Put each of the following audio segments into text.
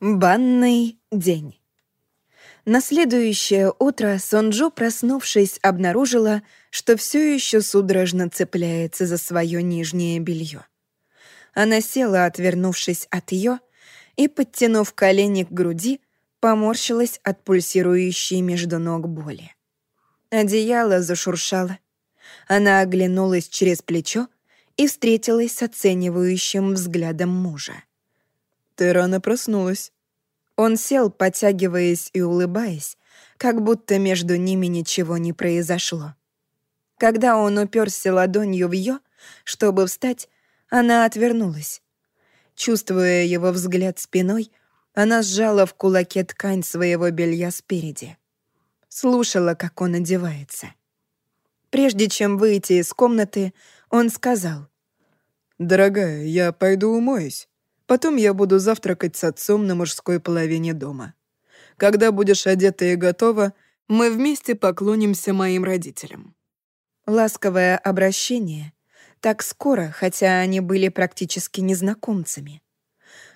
Банный день. На следующее утро Сонджо, проснувшись, обнаружила, что все еще судорожно цепляется за свое нижнее белье. Она села, отвернувшись от ее, и, подтянув колени к груди, поморщилась от пульсирующей между ног боли. Одеяло зашуршало. Она оглянулась через плечо и встретилась с оценивающим взглядом мужа. «Ты рано проснулась». Он сел, потягиваясь и улыбаясь, как будто между ними ничего не произошло. Когда он уперся ладонью в ее, чтобы встать, она отвернулась. Чувствуя его взгляд спиной, она сжала в кулаке ткань своего белья спереди. Слушала, как он одевается. Прежде чем выйти из комнаты, он сказал. «Дорогая, я пойду умоюсь. Потом я буду завтракать с отцом на мужской половине дома. Когда будешь одета и готова, мы вместе поклонимся моим родителям». Ласковое обращение. Так скоро, хотя они были практически незнакомцами.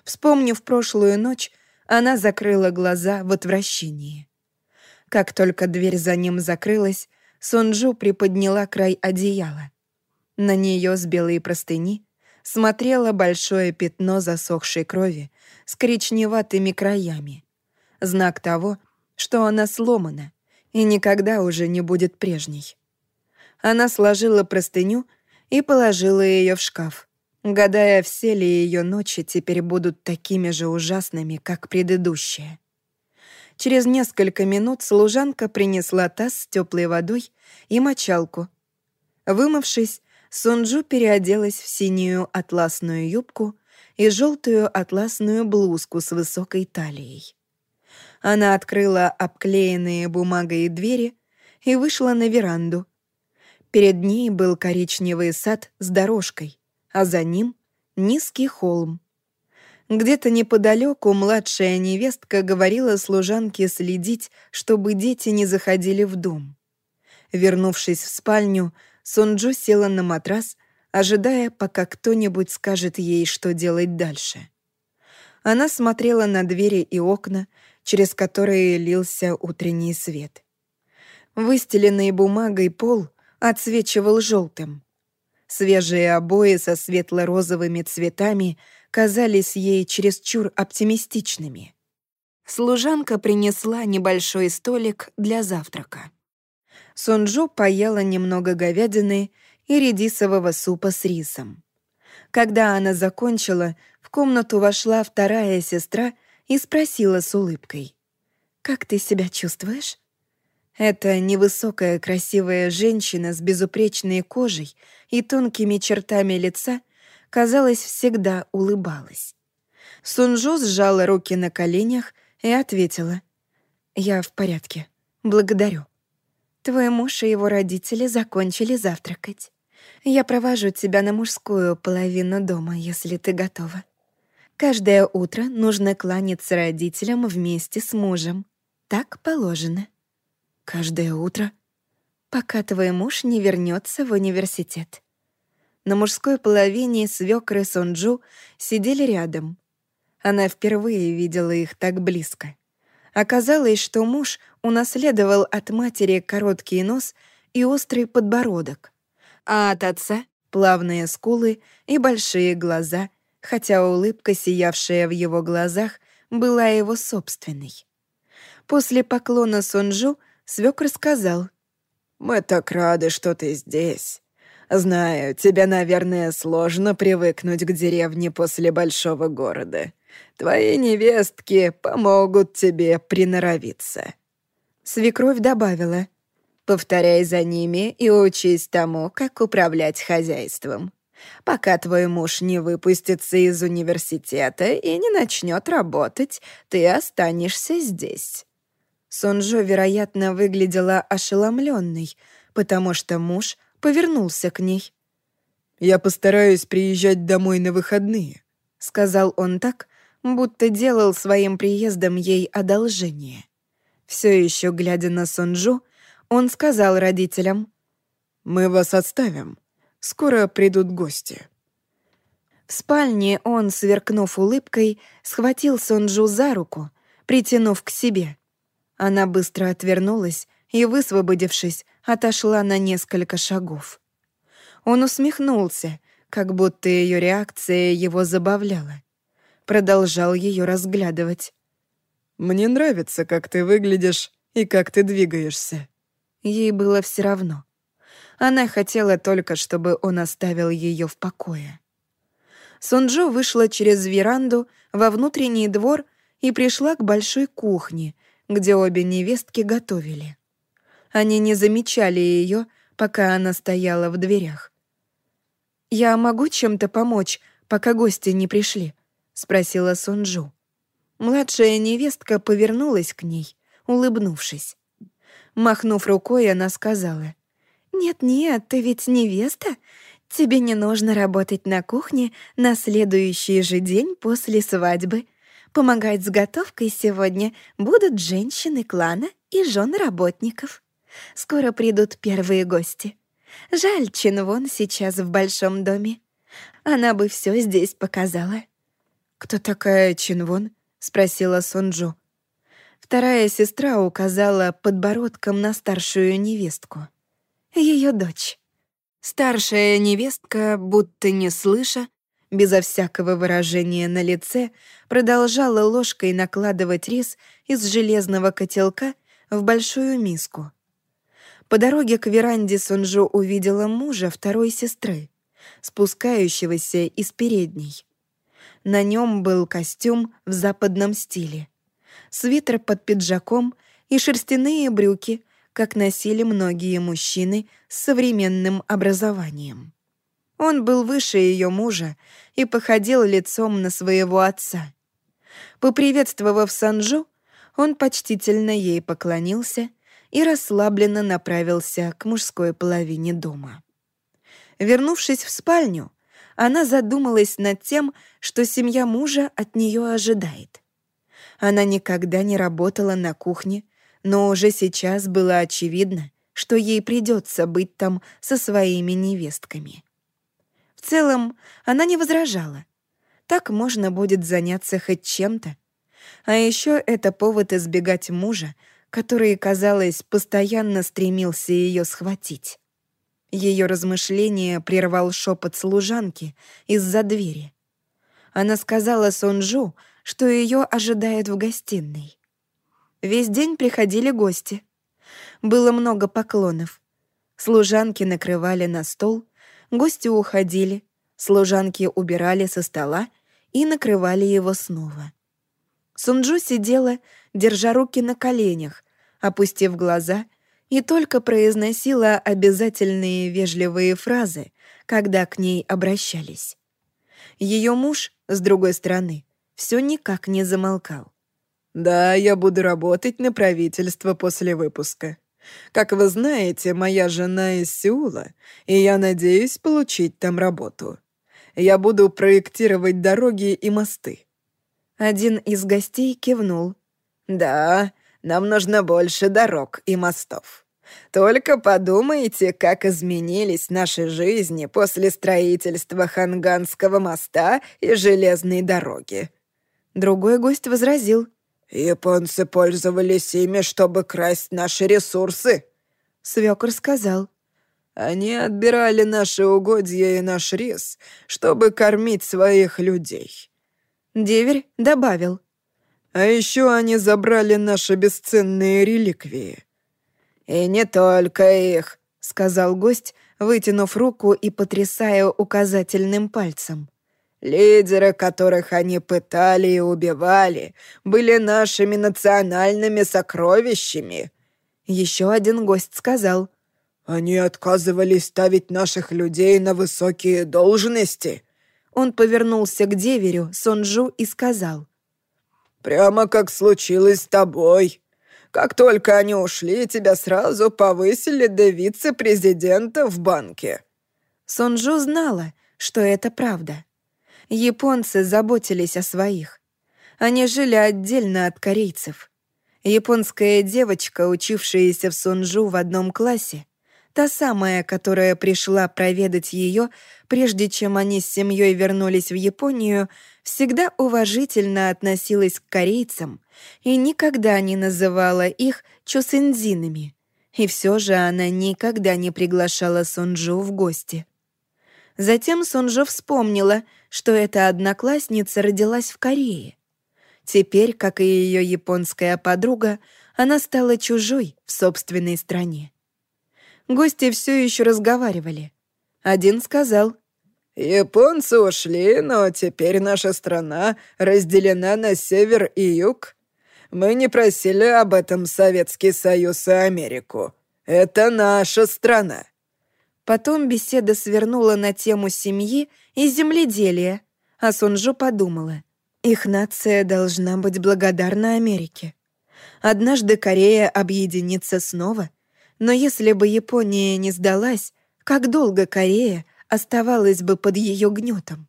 Вспомнив прошлую ночь, она закрыла глаза в отвращении. Как только дверь за ним закрылась, Сонджу приподняла край одеяла. На нее с белой простыни смотрело большое пятно засохшей крови с коричневатыми краями. Знак того, что она сломана и никогда уже не будет прежней. Она сложила простыню и положила ее в шкаф, гадая, все ли ее ночи теперь будут такими же ужасными, как предыдущие. Через несколько минут служанка принесла таз с теплой водой и мочалку. Вымывшись, Сунджу переоделась в синюю атласную юбку и желтую атласную блузку с высокой талией. Она открыла обклеенные бумагой двери и вышла на веранду. Перед ней был коричневый сад с дорожкой, а за ним — низкий холм. Где-то неподалеку младшая невестка говорила служанке следить, чтобы дети не заходили в дом. Вернувшись в спальню, Сунджу села на матрас, ожидая, пока кто-нибудь скажет ей, что делать дальше. Она смотрела на двери и окна, через которые лился утренний свет. Выстеленный бумагой пол отсвечивал желтым. Свежие обои со светло-розовыми цветами казались ей чересчур оптимистичными. Служанка принесла небольшой столик для завтрака. Сунджу поела немного говядины и редисового супа с рисом. Когда она закончила, в комнату вошла вторая сестра и спросила с улыбкой. «Как ты себя чувствуешь?» Эта невысокая красивая женщина с безупречной кожей и тонкими чертами лица, казалось, всегда улыбалась. Сунжу сжала руки на коленях и ответила. «Я в порядке. Благодарю». Твой муж и его родители закончили завтракать. Я провожу тебя на мужскую половину дома, если ты готова. Каждое утро нужно кланяться родителям вместе с мужем. Так положено. Каждое утро? Пока твой муж не вернется в университет. На мужской половине свёкры Сонджу сидели рядом. Она впервые видела их так близко. Оказалось, что муж унаследовал от матери короткий нос и острый подбородок, а от отца — плавные скулы и большие глаза, хотя улыбка, сиявшая в его глазах, была его собственной. После поклона Сонджу свёк сказал, «Мы так рады, что ты здесь. Знаю, тебе, наверное, сложно привыкнуть к деревне после большого города. Твои невестки помогут тебе приноровиться». Свекровь добавила, «Повторяй за ними и учись тому, как управлять хозяйством. Пока твой муж не выпустится из университета и не начнет работать, ты останешься здесь». Сонжо, вероятно, выглядела ошеломленной, потому что муж повернулся к ней. «Я постараюсь приезжать домой на выходные», — сказал он так, будто делал своим приездом ей одолжение. Все еще глядя на Сонджу, он сказал родителям, «Мы вас отставим. Скоро придут гости». В спальне он, сверкнув улыбкой, схватил Сонджу за руку, притянув к себе. Она быстро отвернулась и, высвободившись, отошла на несколько шагов. Он усмехнулся, как будто ее реакция его забавляла. Продолжал ее разглядывать. «Мне нравится, как ты выглядишь и как ты двигаешься». Ей было все равно. Она хотела только, чтобы он оставил ее в покое. Сунджо вышла через веранду во внутренний двор и пришла к большой кухне, где обе невестки готовили. Они не замечали ее, пока она стояла в дверях. «Я могу чем-то помочь, пока гости не пришли?» — спросила Сунджу. Младшая невестка повернулась к ней, улыбнувшись. Махнув рукой, она сказала, «Нет-нет, ты ведь невеста. Тебе не нужно работать на кухне на следующий же день после свадьбы. Помогать с готовкой сегодня будут женщины клана и жены работников. Скоро придут первые гости. Жаль, Чинвон сейчас в большом доме. Она бы все здесь показала». «Кто такая Чинвон?» — спросила Сонджу. Вторая сестра указала подбородком на старшую невестку. Ее дочь. Старшая невестка, будто не слыша, безо всякого выражения на лице, продолжала ложкой накладывать рис из железного котелка в большую миску. По дороге к веранде Сунжу увидела мужа второй сестры, спускающегося из передней. На нем был костюм в западном стиле, свитер под пиджаком и шерстяные брюки, как носили многие мужчины с современным образованием. Он был выше ее мужа и походил лицом на своего отца. Поприветствовав Санжу, он почтительно ей поклонился и расслабленно направился к мужской половине дома. Вернувшись в спальню, она задумалась над тем, что семья мужа от нее ожидает. Она никогда не работала на кухне, но уже сейчас было очевидно, что ей придется быть там со своими невестками. В целом, она не возражала. Так можно будет заняться хоть чем-то. А еще это повод избегать мужа, который, казалось, постоянно стремился ее схватить. Ее размышление прервал шепот служанки из-за двери. Она сказала Сонджу, что ее ожидают в гостиной. Весь день приходили гости. Было много поклонов. Служанки накрывали на стол, гости уходили, служанки убирали со стола и накрывали его снова. Сунджу сидела, держа руки на коленях, опустив глаза и только произносила обязательные вежливые фразы, когда к ней обращались. Ее муж, с другой стороны, все никак не замолкал. «Да, я буду работать на правительство после выпуска. Как вы знаете, моя жена из Сеула, и я надеюсь получить там работу. Я буду проектировать дороги и мосты». Один из гостей кивнул. «Да, нам нужно больше дорог и мостов. Только подумайте, как изменились наши жизни после строительства Ханганского моста и железной дороги». Другой гость возразил. «Японцы пользовались ими, чтобы красть наши ресурсы», — свекор сказал. «Они отбирали наши угодья и наш рис, чтобы кормить своих людей». Деверь добавил. А еще они забрали наши бесценные реликвии». «И не только их», — сказал гость, вытянув руку и потрясая указательным пальцем. «Лидеры, которых они пытали и убивали, были нашими национальными сокровищами». Еще один гость сказал. «Они отказывались ставить наших людей на высокие должности». Он повернулся к деверю, Сонджу, и сказал. Прямо как случилось с тобой. Как только они ушли, тебя сразу повысили до вице-президента в банке». Сонджу знала, что это правда. Японцы заботились о своих. Они жили отдельно от корейцев. Японская девочка, учившаяся в Сонджу в одном классе, Та самая, которая пришла проведать ее, прежде чем они с семьей вернулись в Японию, всегда уважительно относилась к корейцам и никогда не называла их чусензинами. И все же она никогда не приглашала Сонджу в гости. Затем Сонджу вспомнила, что эта одноклассница родилась в Корее. Теперь, как и ее японская подруга, она стала чужой в собственной стране. Гости все еще разговаривали. Один сказал, «Японцы ушли, но теперь наша страна разделена на север и юг. Мы не просили об этом Советский Союз и Америку. Это наша страна». Потом беседа свернула на тему семьи и земледелия, а Сунжу подумала, их нация должна быть благодарна Америке. Однажды Корея объединится снова, но если бы Япония не сдалась, как долго Корея оставалась бы под ее гнетом?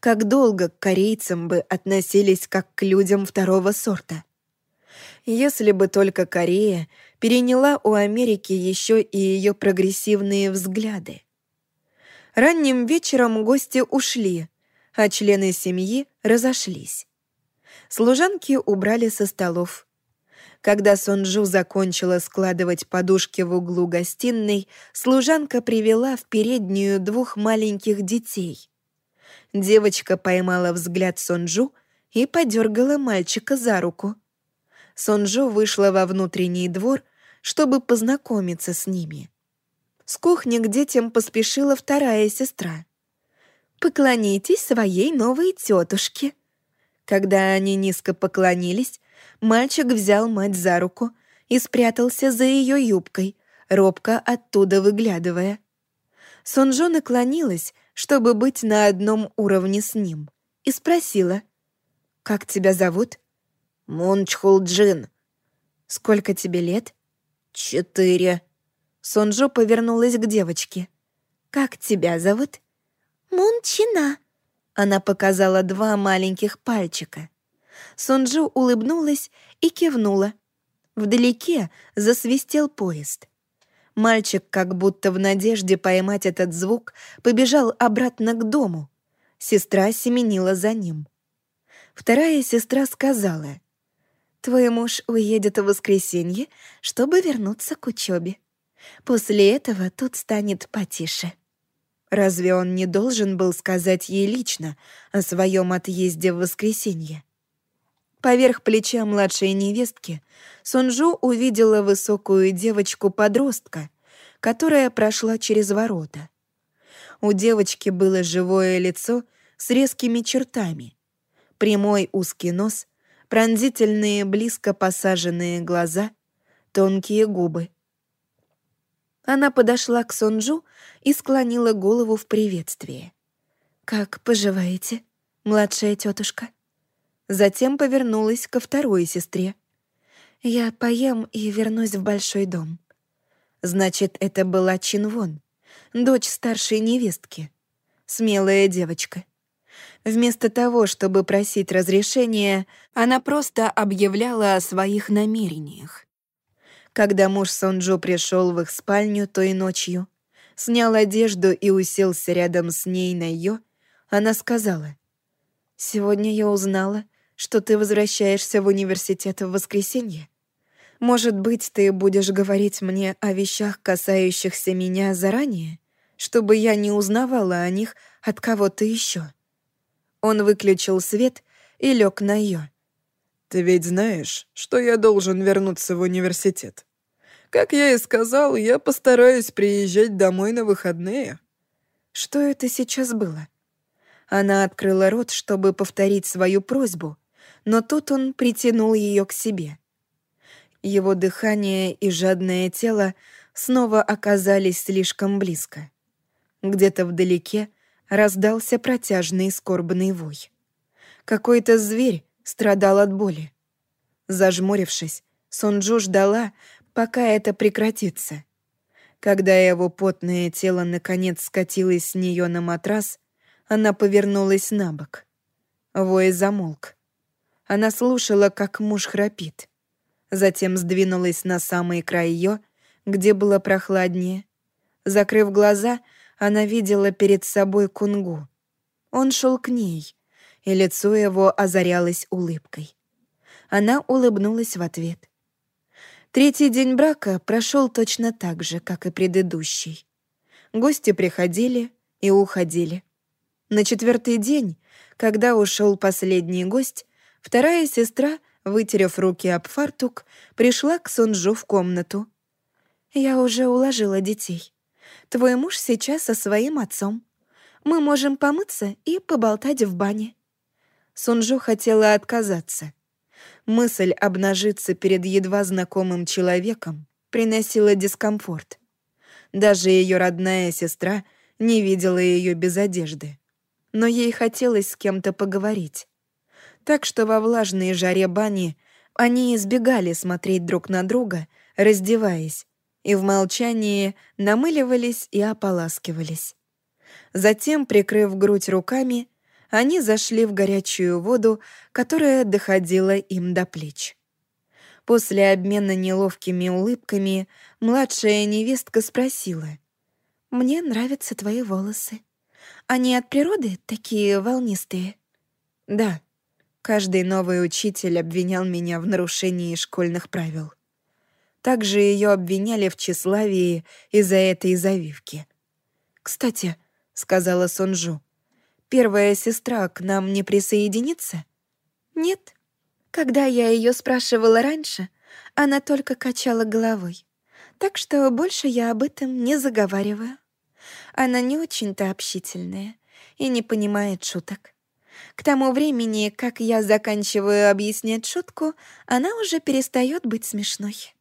Как долго к корейцам бы относились как к людям второго сорта? Если бы только Корея переняла у Америки еще и ее прогрессивные взгляды. Ранним вечером гости ушли, а члены семьи разошлись. Служанки убрали со столов. Когда Сонджу закончила складывать подушки в углу гостиной, служанка привела в переднюю двух маленьких детей. Девочка поймала взгляд Сонджу и подергала мальчика за руку. Сонджу вышла во внутренний двор, чтобы познакомиться с ними. С кухни к детям поспешила вторая сестра. «Поклонитесь своей новой тетушке». Когда они низко поклонились, Мальчик взял мать за руку и спрятался за ее юбкой, робко оттуда выглядывая. Сонжо наклонилась, чтобы быть на одном уровне с ним, и спросила, «Как тебя зовут?» «Мунчхул Джин». «Сколько тебе лет?» «Четыре». Сонжо повернулась к девочке. «Как тебя зовут?» «Мунчина». Она показала два маленьких пальчика. Сонджу улыбнулась и кивнула. Вдалеке засвистел поезд. Мальчик, как будто в надежде поймать этот звук, побежал обратно к дому. Сестра семенила за ним. Вторая сестра сказала, «Твой муж уедет в воскресенье, чтобы вернуться к учебе. После этого тут станет потише». Разве он не должен был сказать ей лично о своем отъезде в воскресенье? Поверх плеча младшей невестки Сунжу увидела высокую девочку-подростка, которая прошла через ворота. У девочки было живое лицо с резкими чертами, прямой узкий нос, пронзительные близко посаженные глаза, тонкие губы. Она подошла к Сонджу и склонила голову в приветствии. «Как поживаете, младшая тетушка?» Затем повернулась ко второй сестре. «Я поем и вернусь в большой дом». Значит, это была Чинвон, дочь старшей невестки. Смелая девочка. Вместо того, чтобы просить разрешения, она просто объявляла о своих намерениях. Когда муж Сонджо пришел в их спальню той ночью, снял одежду и уселся рядом с ней на ее, она сказала, «Сегодня я узнала, что ты возвращаешься в университет в воскресенье? Может быть, ты будешь говорить мне о вещах, касающихся меня заранее, чтобы я не узнавала о них от кого-то еще. Он выключил свет и лег на ее. «Ты ведь знаешь, что я должен вернуться в университет. Как я и сказал, я постараюсь приезжать домой на выходные». Что это сейчас было? Она открыла рот, чтобы повторить свою просьбу, но тут он притянул ее к себе. Его дыхание и жадное тело снова оказались слишком близко. Где-то вдалеке раздался протяжный скорбный вой. Какой-то зверь страдал от боли. Зажмурившись, Сонджу ждала, пока это прекратится. Когда его потное тело наконец скатилось с нее на матрас, она повернулась на бок. Вой замолк. Она слушала, как муж храпит. Затем сдвинулась на самый край ее, где было прохладнее, Закрыв глаза, она видела перед собой Кунгу. Он шел к ней, и лицо его озарялось улыбкой. Она улыбнулась в ответ. Третий день брака прошел точно так же, как и предыдущий. Гости приходили и уходили. На четвертый день, когда ушел последний гость, вторая сестра, вытерев руки об фартук, пришла к Сонджу в комнату. «Я уже уложила детей. Твой муж сейчас со своим отцом. Мы можем помыться и поболтать в бане». Сунжу хотела отказаться. Мысль обнажиться перед едва знакомым человеком приносила дискомфорт. Даже ее родная сестра не видела ее без одежды. Но ей хотелось с кем-то поговорить. Так что во влажной жаре бани они избегали смотреть друг на друга, раздеваясь, и в молчании намыливались и ополаскивались. Затем, прикрыв грудь руками, они зашли в горячую воду, которая доходила им до плеч. После обмена неловкими улыбками младшая невестка спросила. «Мне нравятся твои волосы. Они от природы такие волнистые?» «Да». Каждый новый учитель обвинял меня в нарушении школьных правил. Также ее обвиняли в тщеславии из-за этой завивки. «Кстати», — сказала Сонжу, первая сестра к нам не присоединится?» «Нет. Когда я ее спрашивала раньше, она только качала головой. Так что больше я об этом не заговариваю. Она не очень-то общительная и не понимает шуток. К тому времени, как я заканчиваю объяснять шутку, она уже перестает быть смешной.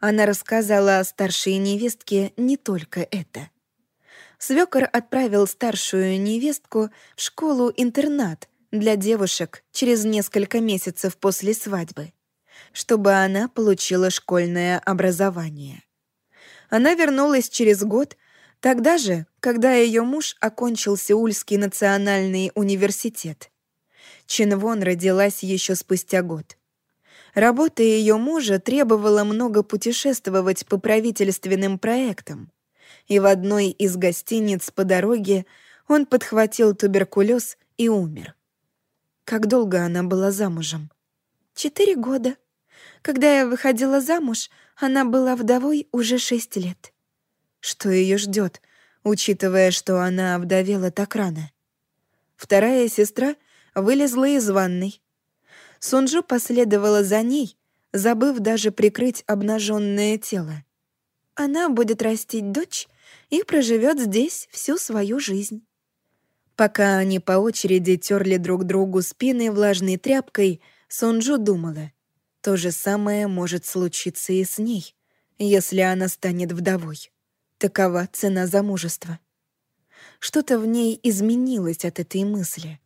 Она рассказала о старшей невестке не только это. Свекор отправил старшую невестку в школу-интернат для девушек через несколько месяцев после свадьбы, чтобы она получила школьное образование. Она вернулась через год, тогда же, когда ее муж окончил Сеульский национальный университет. Чинвон родилась еще спустя год. Работа ее мужа требовала много путешествовать по правительственным проектам и в одной из гостиниц по дороге он подхватил туберкулез и умер. Как долго она была замужем? Четыре года. Когда я выходила замуж, она была вдовой уже шесть лет. Что ее ждет, учитывая, что она овдовела так рано? Вторая сестра вылезла из ванной. Сунжу последовала за ней, забыв даже прикрыть обнаженное тело. Она будет растить дочь и проживет здесь всю свою жизнь. Пока они по очереди терли друг другу спины влажной тряпкой, Сонджу думала, то же самое может случиться и с ней, если она станет вдовой. Такова цена замужества. Что-то в ней изменилось от этой мысли.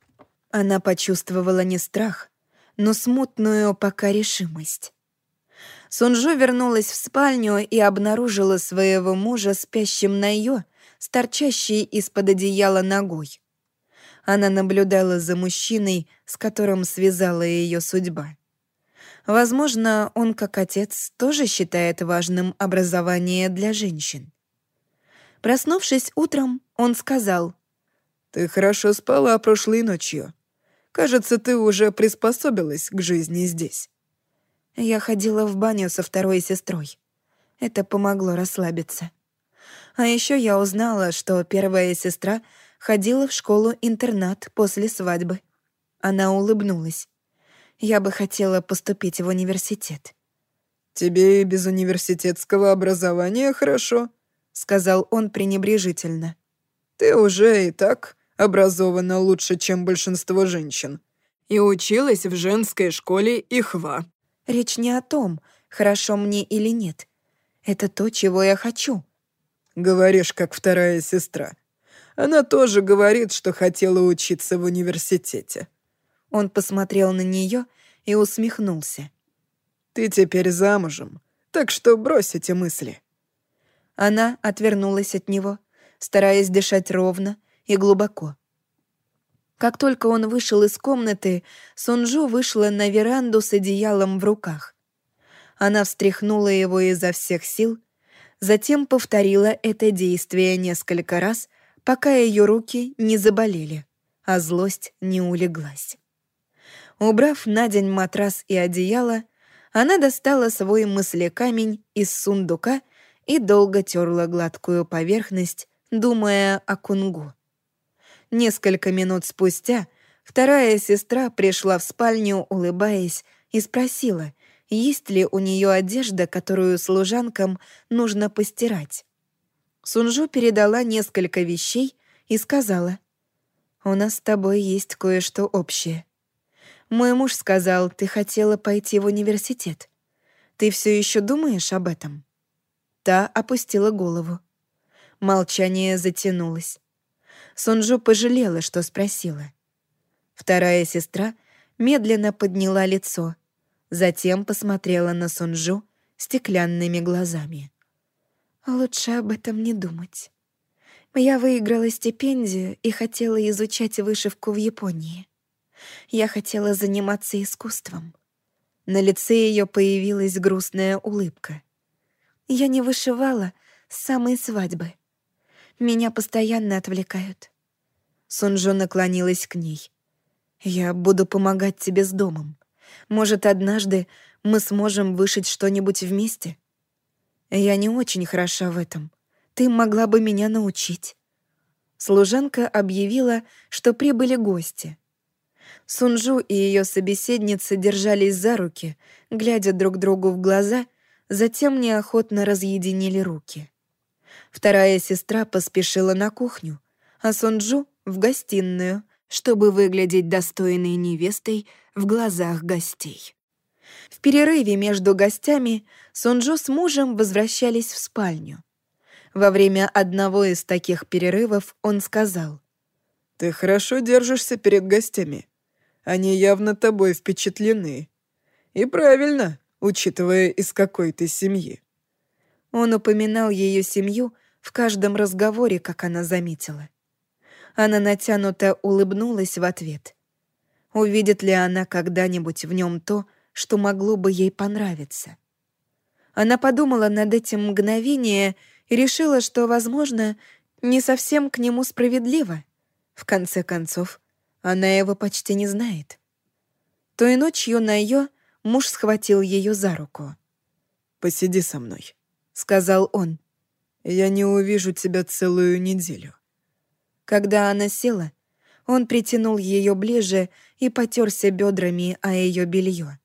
Она почувствовала не страх, но смутную пока решимость. Сунжо вернулась в спальню и обнаружила своего мужа спящим на ее, торчащей из-под одеяла ногой. Она наблюдала за мужчиной, с которым связала ее судьба. Возможно, он, как отец, тоже считает важным образование для женщин. Проснувшись утром, он сказал, «Ты хорошо спала прошлой ночью. Кажется, ты уже приспособилась к жизни здесь». Я ходила в баню со второй сестрой. Это помогло расслабиться. А еще я узнала, что первая сестра ходила в школу-интернат после свадьбы. Она улыбнулась. Я бы хотела поступить в университет. «Тебе и без университетского образования хорошо», — сказал он пренебрежительно. «Ты уже и так образована лучше, чем большинство женщин. И училась в женской школе Ихва. Речь не о том, хорошо мне или нет. Это то, чего я хочу. Говоришь, как вторая сестра. Она тоже говорит, что хотела учиться в университете. Он посмотрел на нее и усмехнулся. Ты теперь замужем, так что брось эти мысли. Она отвернулась от него, стараясь дышать ровно и глубоко. Как только он вышел из комнаты, Сунжу вышла на веранду с одеялом в руках. Она встряхнула его изо всех сил, Затем повторила это действие несколько раз, пока ее руки не заболели, а злость не улеглась. Убрав на день матрас и одеяло, она достала свой мыслекамень из сундука и долго терла гладкую поверхность, думая о кунгу. Несколько минут спустя вторая сестра пришла в спальню, улыбаясь, и спросила, есть ли у нее одежда, которую служанкам нужно постирать. Сунжу передала несколько вещей и сказала, «У нас с тобой есть кое-что общее. Мой муж сказал, ты хотела пойти в университет. Ты все еще думаешь об этом?» Та опустила голову. Молчание затянулось. Сунжу пожалела, что спросила. Вторая сестра медленно подняла лицо, затем посмотрела на Сунжу стеклянными глазами. «Лучше об этом не думать. Я выиграла стипендию и хотела изучать вышивку в Японии. Я хотела заниматься искусством». На лице ее появилась грустная улыбка. «Я не вышивала с самой свадьбы. Меня постоянно отвлекают». Сунжо наклонилась к ней. «Я буду помогать тебе с домом. Может, однажды мы сможем вышить что-нибудь вместе? Я не очень хороша в этом. Ты могла бы меня научить». Служанка объявила, что прибыли гости. Сунжу и ее собеседница держались за руки, глядя друг другу в глаза, затем неохотно разъединили руки. Вторая сестра поспешила на кухню, а Сонджу — в гостиную, чтобы выглядеть достойной невестой в глазах гостей. В перерыве между гостями Сонджу с мужем возвращались в спальню. Во время одного из таких перерывов он сказал. «Ты хорошо держишься перед гостями. Они явно тобой впечатлены. И правильно, учитывая, из какой ты семьи». Он упоминал ее семью в каждом разговоре, как она заметила. Она натянуто улыбнулась в ответ. Увидит ли она когда-нибудь в нем то, что могло бы ей понравиться? Она подумала над этим мгновение и решила, что, возможно, не совсем к нему справедливо. В конце концов, она его почти не знает. Той ночью на ее муж схватил ее за руку. «Посиди со мной», сказал он. «Я не увижу тебя целую неделю». Когда она села, он притянул ее ближе и потерся бедрами о ее белье.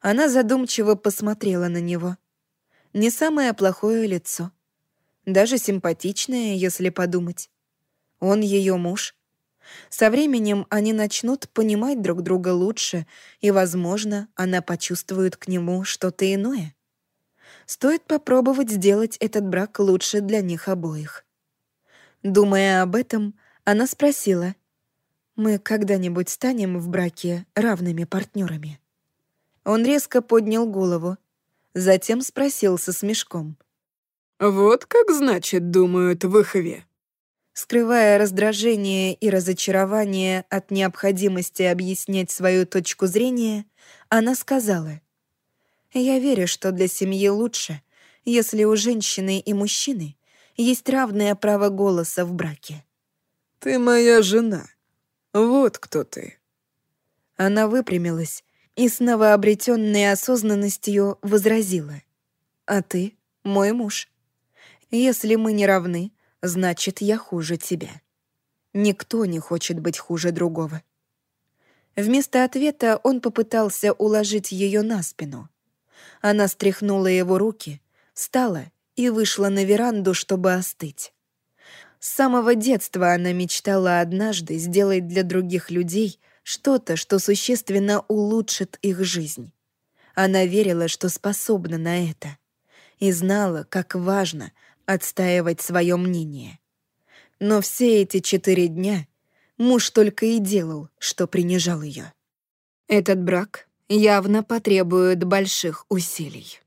Она задумчиво посмотрела на него. Не самое плохое лицо. Даже симпатичное, если подумать. Он ее муж. Со временем они начнут понимать друг друга лучше, и, возможно, она почувствует к нему что-то иное. Стоит попробовать сделать этот брак лучше для них обоих. Думая об этом, она спросила, «Мы когда-нибудь станем в браке равными партнерами?» Он резко поднял голову, затем спросил со смешком. «Вот как, значит, думают в Ихве?» Скрывая раздражение и разочарование от необходимости объяснять свою точку зрения, она сказала, я верю, что для семьи лучше, если у женщины и мужчины есть равное право голоса в браке. «Ты моя жена. Вот кто ты». Она выпрямилась и с новообретенной осознанностью возразила. «А ты — мой муж. Если мы не равны, значит, я хуже тебя. Никто не хочет быть хуже другого». Вместо ответа он попытался уложить ее на спину. Она стряхнула его руки, встала и вышла на веранду, чтобы остыть. С самого детства она мечтала однажды сделать для других людей что-то, что существенно улучшит их жизнь. Она верила, что способна на это, и знала, как важно отстаивать свое мнение. Но все эти четыре дня муж только и делал, что принижал ее. Этот брак явно потребует больших усилий.